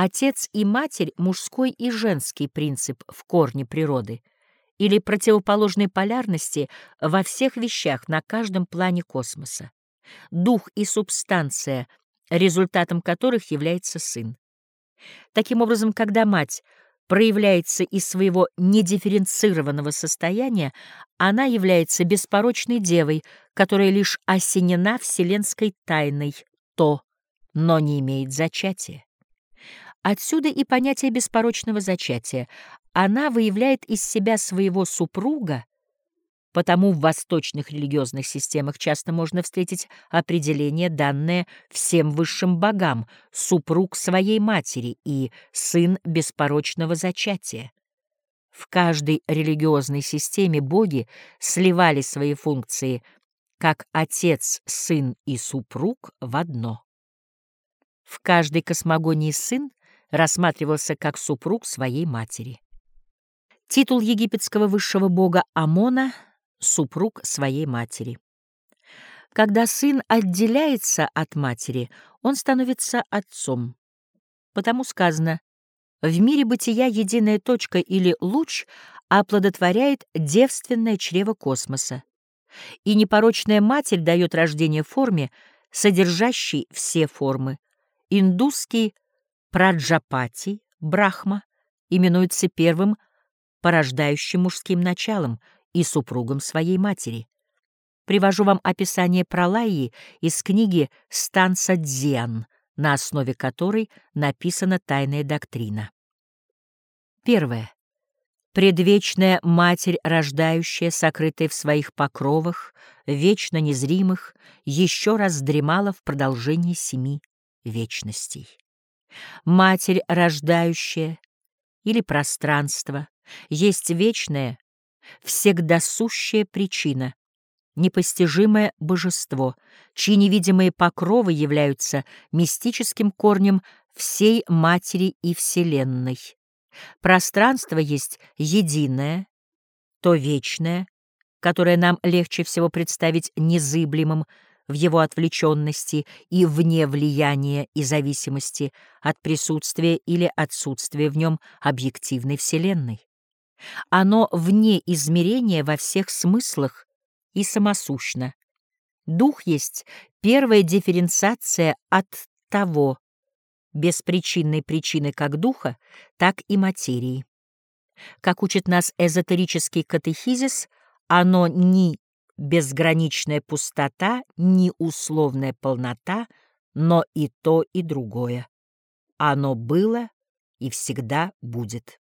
Отец и матерь — мужской и женский принцип в корне природы или противоположной полярности во всех вещах на каждом плане космоса. Дух и субстанция, результатом которых является сын. Таким образом, когда мать проявляется из своего недифференцированного состояния, она является беспорочной девой, которая лишь осенена вселенской тайной, то, но не имеет зачатия. Отсюда и понятие беспорочного зачатия. Она выявляет из себя своего супруга, потому в восточных религиозных системах часто можно встретить определение, данное всем высшим богам, супруг своей матери и сын беспорочного зачатия. В каждой религиозной системе боги сливали свои функции как отец, сын и супруг в одно. В каждой космогонии сын рассматривался как супруг своей матери. Титул египетского высшего бога Амона — супруг своей матери. Когда сын отделяется от матери, он становится отцом. Потому сказано, в мире бытия единая точка или луч оплодотворяет девственное чрево космоса, и непорочная матерь дает рождение форме, содержащей все формы. Индусский — Праджапати, Брахма, именуется первым порождающим мужским началом и супругом своей матери. Привожу вам описание Пралайи из книги «Станса Дзиан», на основе которой написана тайная доктрина. Первое. Предвечная Матерь, рождающая, сокрытая в своих покровах, вечно незримых, еще раз дремала в продолжении семи вечностей. Матерь рождающая или пространство есть вечная, всегдасущая причина, непостижимое божество, чьи невидимые покровы являются мистическим корнем всей Матери и Вселенной. Пространство есть единое, то вечное, которое нам легче всего представить незыблемым, в его отвлеченности и вне влияния и зависимости от присутствия или отсутствия в нем объективной Вселенной. Оно вне измерения во всех смыслах и самосущно. Дух есть первая дифференциация от того, беспричинной причины как духа, так и материи. Как учит нас эзотерический катехизис, оно ни безграничная пустота, ни условная полнота, но и то, и другое. Оно было и всегда будет.